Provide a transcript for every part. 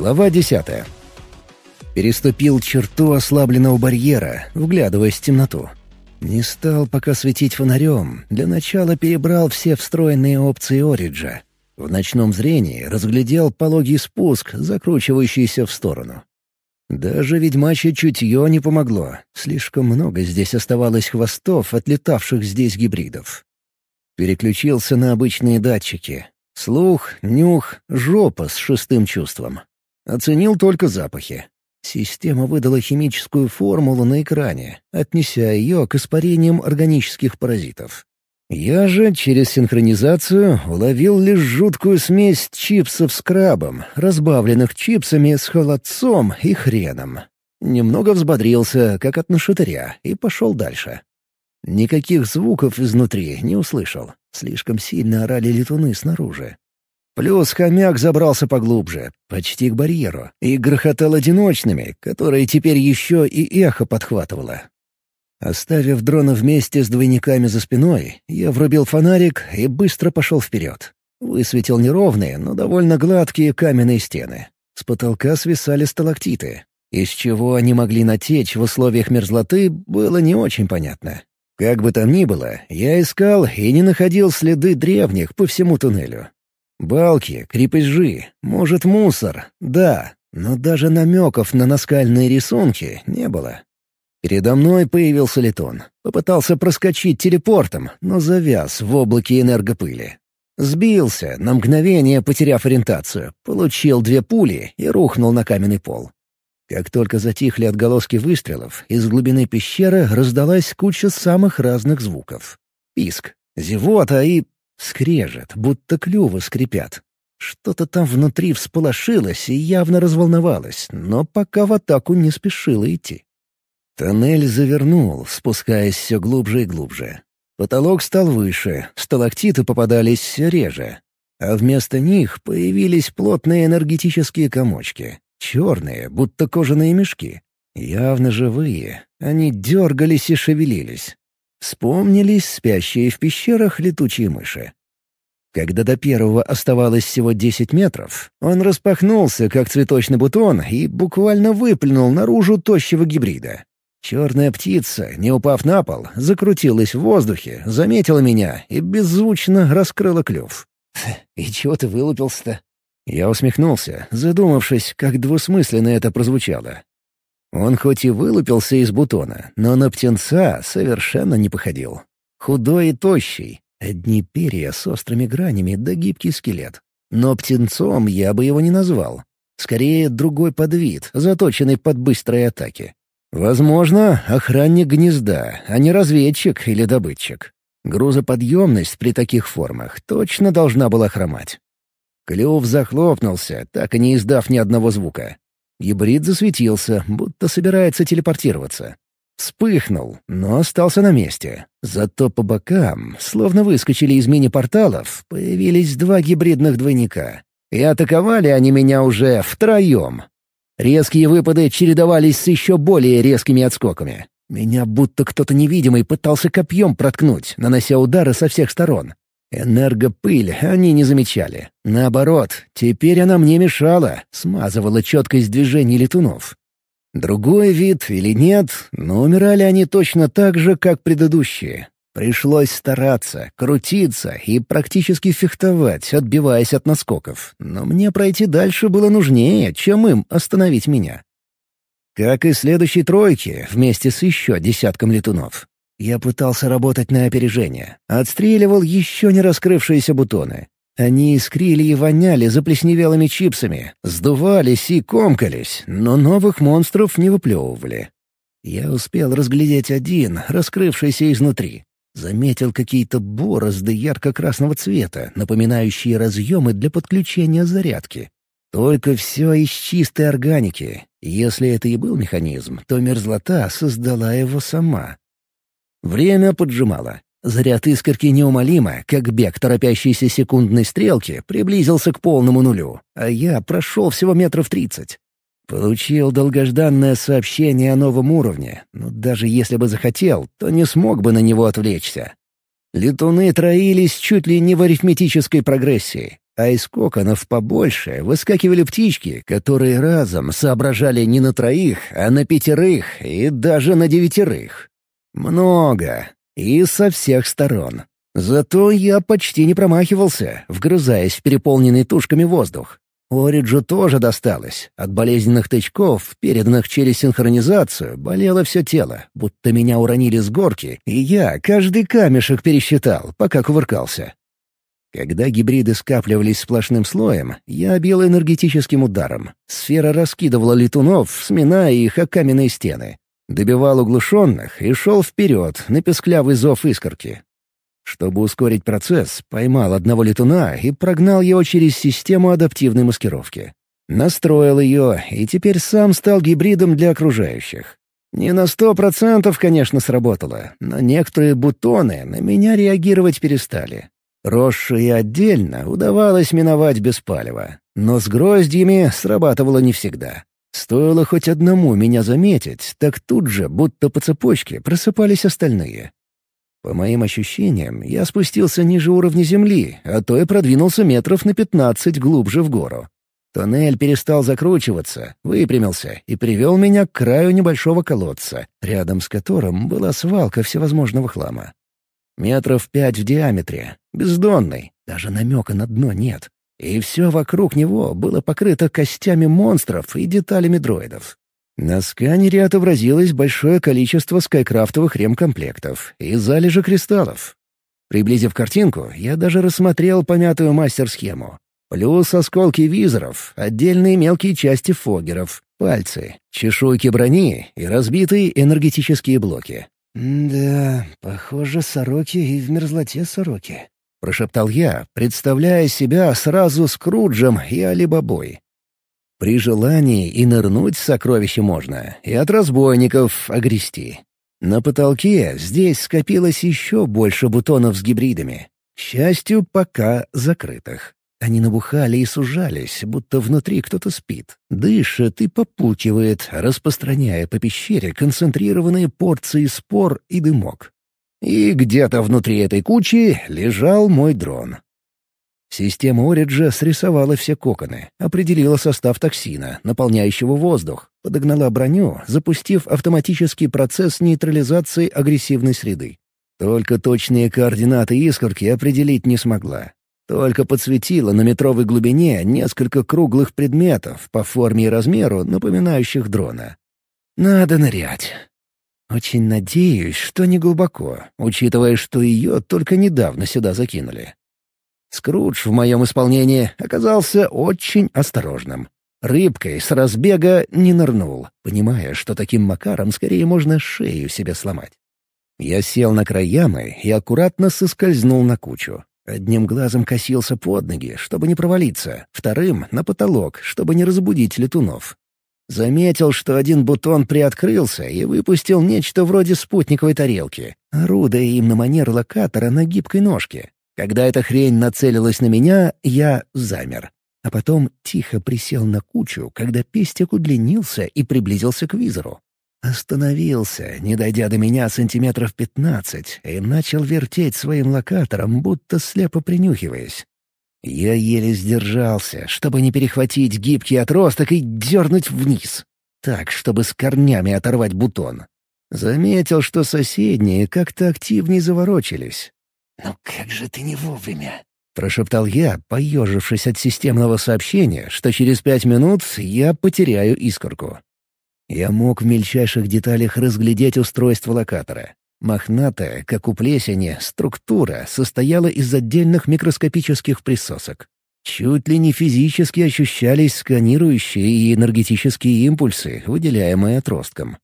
Глава десятая. Переступил черту ослабленного барьера, вглядываясь в темноту. Не стал пока светить фонарем, для начала перебрал все встроенные опции Ориджа. В ночном зрении разглядел пологий спуск, закручивающийся в сторону. Даже ведьмачье чутье не помогло. Слишком много здесь оставалось хвостов, отлетавших здесь гибридов. Переключился на обычные датчики. Слух, нюх, жопа с шестым чувством. Оценил только запахи. Система выдала химическую формулу на экране, отнеся ее к испарениям органических паразитов. Я же через синхронизацию уловил лишь жуткую смесь чипсов с крабом, разбавленных чипсами с холодцом и хреном. Немного взбодрился, как от нашатыря, и пошел дальше. Никаких звуков изнутри не услышал. Слишком сильно орали летуны снаружи. Плюс хомяк забрался поглубже, почти к барьеру, и грохотал одиночными, которые теперь еще и эхо подхватывало. Оставив дрона вместе с двойниками за спиной, я врубил фонарик и быстро пошел вперед. Высветил неровные, но довольно гладкие каменные стены. С потолка свисали сталактиты. Из чего они могли натечь в условиях мерзлоты, было не очень понятно. Как бы там ни было, я искал и не находил следы древних по всему туннелю. Балки, крепежи, может, мусор, да, но даже намеков на наскальные рисунки не было. Передо мной появился летон. Попытался проскочить телепортом, но завяз в облаке энергопыли. Сбился, на мгновение потеряв ориентацию, получил две пули и рухнул на каменный пол. Как только затихли отголоски выстрелов, из глубины пещеры раздалась куча самых разных звуков. Писк, зевота и Скрежет, будто клювы скрипят. Что-то там внутри всполошилось и явно разволновалось, но пока в атаку не спешило идти. Тоннель завернул, спускаясь все глубже и глубже. Потолок стал выше, сталактиты попадались реже. А вместо них появились плотные энергетические комочки. Черные, будто кожаные мешки. Явно живые. Они дергались и шевелились. Вспомнились спящие в пещерах летучие мыши. Когда до первого оставалось всего десять метров, он распахнулся, как цветочный бутон, и буквально выплюнул наружу тощего гибрида. Черная птица, не упав на пол, закрутилась в воздухе, заметила меня и беззвучно раскрыла клюв. «И чего ты вылупился-то?» Я усмехнулся, задумавшись, как двусмысленно это прозвучало. Он хоть и вылупился из бутона, но на птенца совершенно не походил. Худой и тощий, одни перья с острыми гранями да гибкий скелет. Но птенцом я бы его не назвал. Скорее, другой подвид, заточенный под быстрые атаки. Возможно, охранник гнезда, а не разведчик или добытчик. Грузоподъемность при таких формах точно должна была хромать. Клюв захлопнулся, так и не издав ни одного звука. Гибрид засветился, будто собирается телепортироваться. Вспыхнул, но остался на месте. Зато по бокам, словно выскочили из мини-порталов, появились два гибридных двойника. И атаковали они меня уже втроем. Резкие выпады чередовались с еще более резкими отскоками. Меня будто кто-то невидимый пытался копьем проткнуть, нанося удары со всех сторон. Энергопыль они не замечали. Наоборот, теперь она мне мешала, смазывала четкость движений летунов. Другой вид или нет, но умирали они точно так же, как предыдущие. Пришлось стараться, крутиться и практически фехтовать, отбиваясь от наскоков. Но мне пройти дальше было нужнее, чем им остановить меня. Как и следующей тройки, вместе с еще десятком летунов. Я пытался работать на опережение. Отстреливал еще не раскрывшиеся бутоны. Они искрили и воняли заплесневелыми чипсами, сдувались и комкались, но новых монстров не выплевывали. Я успел разглядеть один, раскрывшийся изнутри. Заметил какие-то борозды ярко-красного цвета, напоминающие разъемы для подключения зарядки. Только все из чистой органики. Если это и был механизм, то мерзлота создала его сама. Время поджимало. Заряд искорки неумолимо, как бег торопящейся секундной стрелки, приблизился к полному нулю, а я прошел всего метров тридцать. Получил долгожданное сообщение о новом уровне, но даже если бы захотел, то не смог бы на него отвлечься. Летуны троились чуть ли не в арифметической прогрессии, а из коконов побольше выскакивали птички, которые разом соображали не на троих, а на пятерых и даже на девятерых. Много. И со всех сторон. Зато я почти не промахивался, вгрызаясь в переполненный тушками воздух. Ориджу тоже досталось. От болезненных тычков, переданных через синхронизацию, болело все тело, будто меня уронили с горки, и я каждый камешек пересчитал, пока кувыркался. Когда гибриды скапливались сплошным слоем, я бил энергетическим ударом. Сфера раскидывала летунов, сминая их о каменные стены. Добивал углушенных и шел вперед на песклявый зов искорки. Чтобы ускорить процесс, поймал одного летуна и прогнал его через систему адаптивной маскировки. Настроил ее, и теперь сам стал гибридом для окружающих. Не на сто процентов, конечно, сработало, но некоторые бутоны на меня реагировать перестали. Росшие отдельно удавалось миновать без палева, но с гроздьями срабатывало не всегда. Стоило хоть одному меня заметить, так тут же, будто по цепочке, просыпались остальные. По моим ощущениям, я спустился ниже уровня земли, а то и продвинулся метров на пятнадцать глубже в гору. Тоннель перестал закручиваться, выпрямился и привел меня к краю небольшого колодца, рядом с которым была свалка всевозможного хлама. Метров пять в диаметре, бездонный, даже намека на дно нет. И все вокруг него было покрыто костями монстров и деталями дроидов. На сканере отобразилось большое количество скайкрафтовых ремкомплектов и залежи кристаллов. Приблизив картинку, я даже рассмотрел помятую мастер-схему. Плюс осколки визоров, отдельные мелкие части фогеров, пальцы, чешуйки брони и разбитые энергетические блоки. «Да, похоже, сороки и в мерзлоте сороки», — прошептал я, представляя себя сразу Скруджем и Алибабой. При желании и нырнуть в сокровище можно, и от разбойников огрести. На потолке здесь скопилось еще больше бутонов с гибридами. К счастью, пока закрытых. Они набухали и сужались, будто внутри кто-то спит, дышит и попукивает, распространяя по пещере концентрированные порции спор и дымок. И где-то внутри этой кучи лежал мой дрон. Система Ориджа срисовала все коконы, определила состав токсина, наполняющего воздух, подогнала броню, запустив автоматический процесс нейтрализации агрессивной среды. Только точные координаты искорки определить не смогла. Только подсветила на метровой глубине несколько круглых предметов по форме и размеру, напоминающих дрона. Надо нырять. Очень надеюсь, что не глубоко, учитывая, что ее только недавно сюда закинули. Скрудж в моем исполнении оказался очень осторожным. Рыбкой с разбега не нырнул, понимая, что таким макаром скорее можно шею себе сломать. Я сел на край ямы и аккуратно соскользнул на кучу. Одним глазом косился под ноги, чтобы не провалиться, вторым — на потолок, чтобы не разбудить летунов. Заметил, что один бутон приоткрылся и выпустил нечто вроде спутниковой тарелки, орудая им на манер локатора на гибкой ножке. Когда эта хрень нацелилась на меня, я замер. А потом тихо присел на кучу, когда пестик удлинился и приблизился к визору. Остановился, не дойдя до меня сантиметров пятнадцать, и начал вертеть своим локатором, будто слепо принюхиваясь. Я еле сдержался, чтобы не перехватить гибкий отросток и дернуть вниз. Так, чтобы с корнями оторвать бутон. Заметил, что соседние как-то активнее заворочились. «Ну как же ты не вовремя?» — прошептал я, поежившись от системного сообщения, что через пять минут я потеряю искорку. Я мог в мельчайших деталях разглядеть устройство локатора. Мохнатая, как у плесени, структура состояла из отдельных микроскопических присосок. Чуть ли не физически ощущались сканирующие и энергетические импульсы, выделяемые отростком.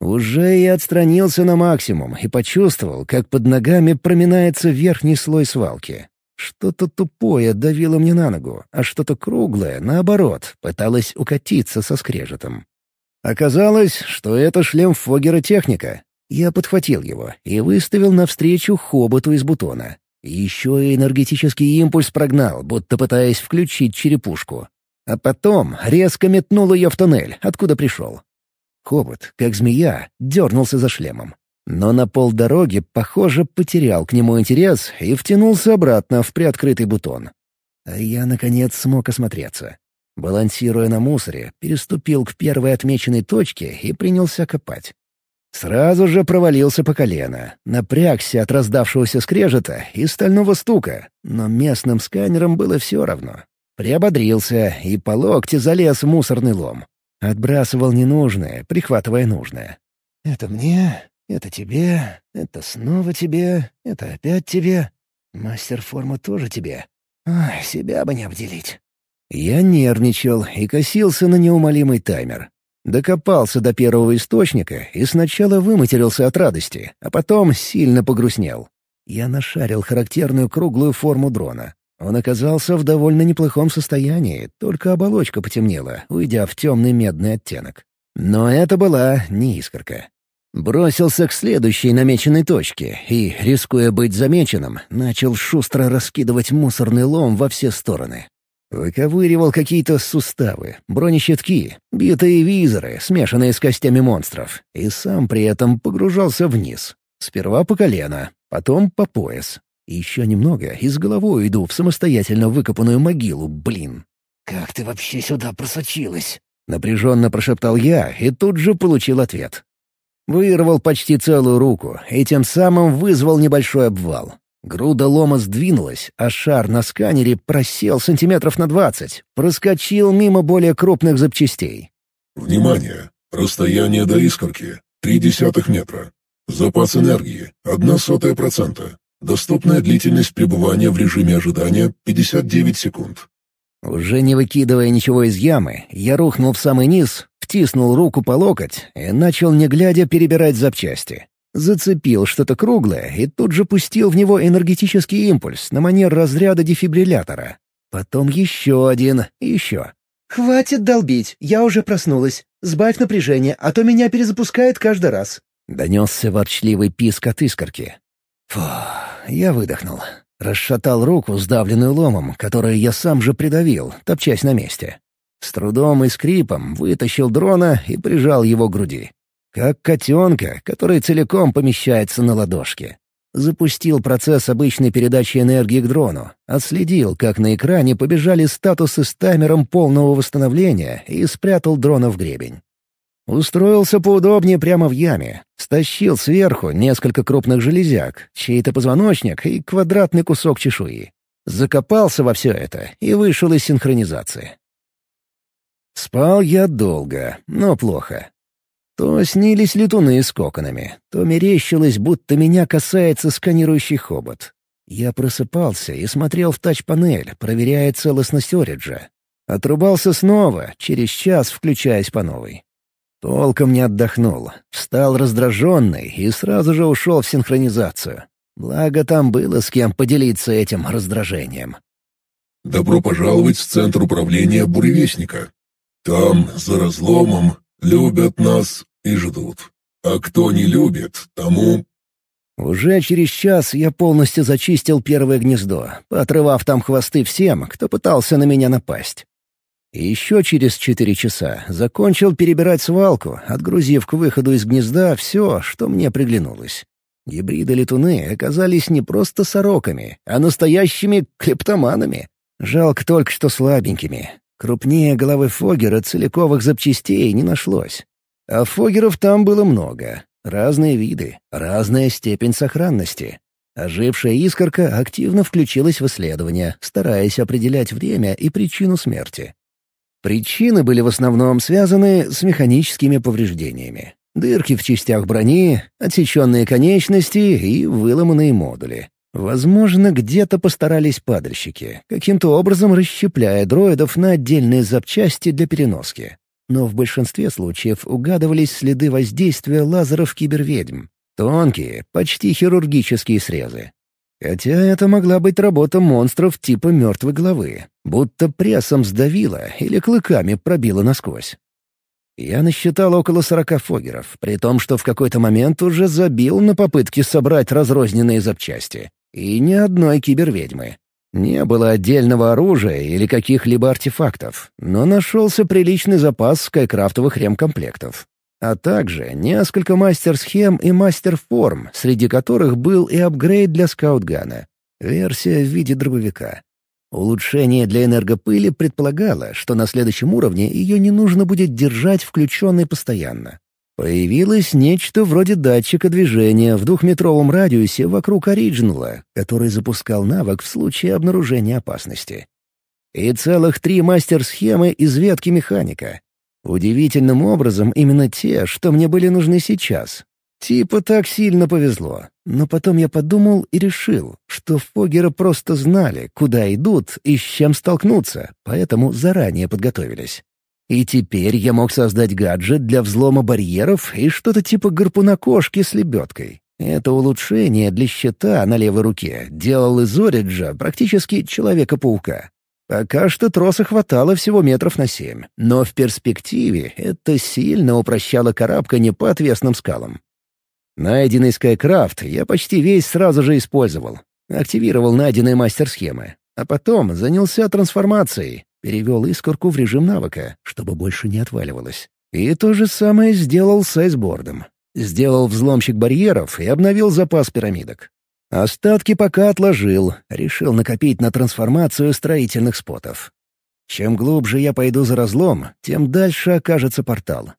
Уже и отстранился на максимум и почувствовал, как под ногами проминается верхний слой свалки. Что-то тупое давило мне на ногу, а что-то круглое, наоборот, пыталось укатиться со скрежетом. Оказалось, что это шлем Фогера техника. Я подхватил его и выставил навстречу хоботу из бутона. Еще и энергетический импульс прогнал, будто пытаясь включить черепушку. А потом резко метнул ее в туннель, откуда пришел. Хобот, как змея, дернулся за шлемом. Но на полдороги, похоже, потерял к нему интерес и втянулся обратно в приоткрытый бутон. А я, наконец, смог осмотреться. Балансируя на мусоре, переступил к первой отмеченной точке и принялся копать. Сразу же провалился по колено, напрягся от раздавшегося скрежета и стального стука, но местным сканерам было все равно. Приободрился и по локте залез в мусорный лом. Отбрасывал ненужное, прихватывая нужное. «Это мне, это тебе, это снова тебе, это опять тебе. Мастер форма тоже тебе. Ай, себя бы не обделить». Я нервничал и косился на неумолимый таймер. Докопался до первого источника и сначала выматерился от радости, а потом сильно погрустнел. Я нашарил характерную круглую форму дрона. Он оказался в довольно неплохом состоянии, только оболочка потемнела, уйдя в темный медный оттенок. Но это была не искорка. Бросился к следующей намеченной точке и, рискуя быть замеченным, начал шустро раскидывать мусорный лом во все стороны. Выковыривал какие-то суставы, бронещитки, битые визоры, смешанные с костями монстров, и сам при этом погружался вниз. Сперва по колено, потом по пояс. Еще немного и с головой иду в самостоятельно выкопанную могилу, блин. «Как ты вообще сюда просочилась?» Напряженно прошептал я и тут же получил ответ. Вырвал почти целую руку и тем самым вызвал небольшой обвал. Груда лома сдвинулась, а шар на сканере просел сантиметров на двадцать, проскочил мимо более крупных запчастей. «Внимание! Расстояние до искорки — три десятых метра. Запас энергии — одна сотая процента. Доступная длительность пребывания в режиме ожидания — 59 секунд». Уже не выкидывая ничего из ямы, я рухнул в самый низ, втиснул руку по локоть и начал, не глядя, перебирать запчасти. Зацепил что-то круглое и тут же пустил в него энергетический импульс на манер разряда дефибриллятора. Потом еще один и еще. «Хватит долбить, я уже проснулась. Сбавь напряжение, а то меня перезапускает каждый раз». Донесся ворчливый писк от искорки. Фу, я выдохнул. Расшатал руку, сдавленную ломом, которую я сам же придавил, топчась на месте. С трудом и скрипом вытащил дрона и прижал его к груди. Как котенка, который целиком помещается на ладошке. Запустил процесс обычной передачи энергии к дрону, отследил, как на экране побежали статусы с таймером полного восстановления и спрятал дрона в гребень. Устроился поудобнее прямо в яме, стащил сверху несколько крупных железяк, чей-то позвоночник и квадратный кусок чешуи. Закопался во все это и вышел из синхронизации. Спал я долго, но плохо. То снились летуны с коконами, то мерещилось, будто меня касается сканирующий хобот. Я просыпался и смотрел в тач-панель, проверяя целостность Ориджа. Отрубался снова, через час включаясь по новой. Толком не отдохнул, встал раздраженный и сразу же ушел в синхронизацию. Благо там было с кем поделиться этим раздражением. «Добро пожаловать в Центр управления Буревестника. Там, за разломом, любят нас и ждут. А кто не любит, тому...» Уже через час я полностью зачистил первое гнездо, поотрывав там хвосты всем, кто пытался на меня напасть. И еще через четыре часа закончил перебирать свалку, отгрузив к выходу из гнезда все, что мне приглянулось. Гибриды-летуны оказались не просто сороками, а настоящими клептоманами. Жалко только, что слабенькими. Крупнее головы Фогера целиковых запчастей не нашлось. А фогеров там было много. Разные виды, разная степень сохранности. Ожившая искорка активно включилась в исследование, стараясь определять время и причину смерти. Причины были в основном связаны с механическими повреждениями. Дырки в частях брони, отсеченные конечности и выломанные модули. Возможно, где-то постарались падальщики, каким-то образом расщепляя дроидов на отдельные запчасти для переноски но в большинстве случаев угадывались следы воздействия лазеров киберведьм. Тонкие, почти хирургические срезы. Хотя это могла быть работа монстров типа мертвой головы, будто прессом сдавило или клыками пробило насквозь. Я насчитал около сорока фогеров, при том, что в какой-то момент уже забил на попытки собрать разрозненные запчасти. И ни одной киберведьмы. Не было отдельного оружия или каких-либо артефактов, но нашелся приличный запас скайкрафтовых ремкомплектов. а также несколько мастер-схем и мастер-форм, среди которых был и апгрейд для скаутгана. Версия в виде дробовика. Улучшение для энергопыли предполагало, что на следующем уровне ее не нужно будет держать включенной постоянно. Появилось нечто вроде датчика движения в двухметровом радиусе вокруг оригинала, который запускал навык в случае обнаружения опасности. И целых три мастер-схемы из ветки механика. Удивительным образом именно те, что мне были нужны сейчас. Типа так сильно повезло. Но потом я подумал и решил, что Фогера просто знали, куда идут и с чем столкнуться, поэтому заранее подготовились. И теперь я мог создать гаджет для взлома барьеров и что-то типа гарпуна кошки с лебедкой. Это улучшение для щита на левой руке делал из Ориджа практически Человека-паука. Пока что троса хватало всего метров на семь, но в перспективе это сильно упрощало карабкание по отвесным скалам. Найденный Скайкрафт я почти весь сразу же использовал. Активировал найденные мастер-схемы. А потом занялся трансформацией, Перевел искорку в режим навыка, чтобы больше не отваливалось. И то же самое сделал с айсбордом. Сделал взломщик барьеров и обновил запас пирамидок. Остатки пока отложил, решил накопить на трансформацию строительных спотов. Чем глубже я пойду за разлом, тем дальше окажется портал.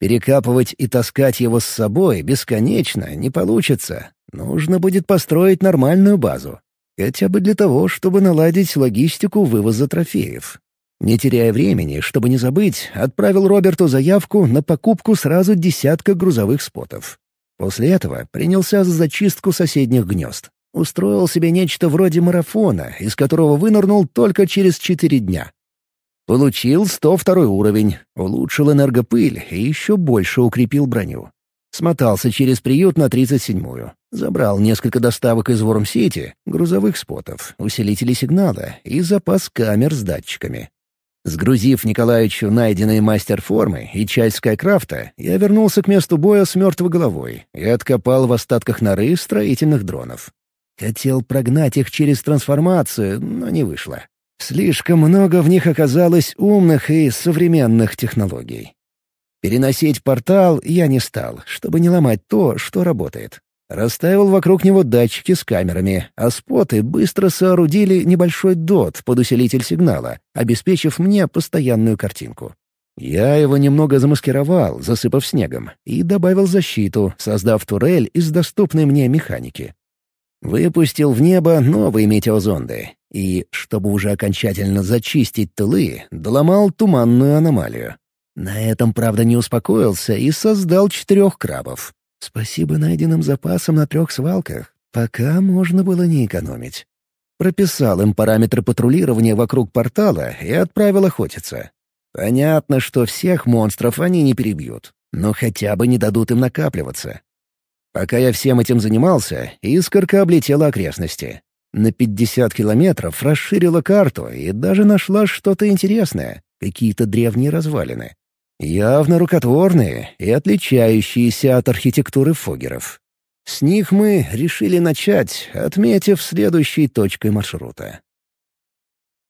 Перекапывать и таскать его с собой бесконечно не получится. Нужно будет построить нормальную базу. Хотя бы для того, чтобы наладить логистику вывоза трофеев. Не теряя времени, чтобы не забыть, отправил Роберту заявку на покупку сразу десятка грузовых спотов. После этого принялся за зачистку соседних гнезд. Устроил себе нечто вроде марафона, из которого вынырнул только через четыре дня. Получил 102 уровень, улучшил энергопыль и еще больше укрепил броню. Смотался через приют на 37-ю. Забрал несколько доставок из Ворм-Сити, грузовых спотов, усилителей сигнала и запас камер с датчиками. Сгрузив Николаевичу найденные мастер-формы и часть Скайкрафта, я вернулся к месту боя с мертвой головой и откопал в остатках норы строительных дронов. Хотел прогнать их через трансформацию, но не вышло. Слишком много в них оказалось умных и современных технологий. Переносить портал я не стал, чтобы не ломать то, что работает. Расставил вокруг него датчики с камерами, а споты быстро соорудили небольшой дот под усилитель сигнала, обеспечив мне постоянную картинку. Я его немного замаскировал, засыпав снегом, и добавил защиту, создав турель из доступной мне механики. Выпустил в небо новые метеозонды и, чтобы уже окончательно зачистить тылы, доломал туманную аномалию. На этом, правда, не успокоился и создал четырех крабов. Спасибо найденным запасам на трех свалках. Пока можно было не экономить. Прописал им параметры патрулирования вокруг портала и отправил охотиться. Понятно, что всех монстров они не перебьют, но хотя бы не дадут им накапливаться. Пока я всем этим занимался, искорка облетела окрестности. На 50 километров расширила карту и даже нашла что-то интересное, какие-то древние развалины. Явно рукотворные и отличающиеся от архитектуры фогеров. С них мы решили начать, отметив следующей точкой маршрута.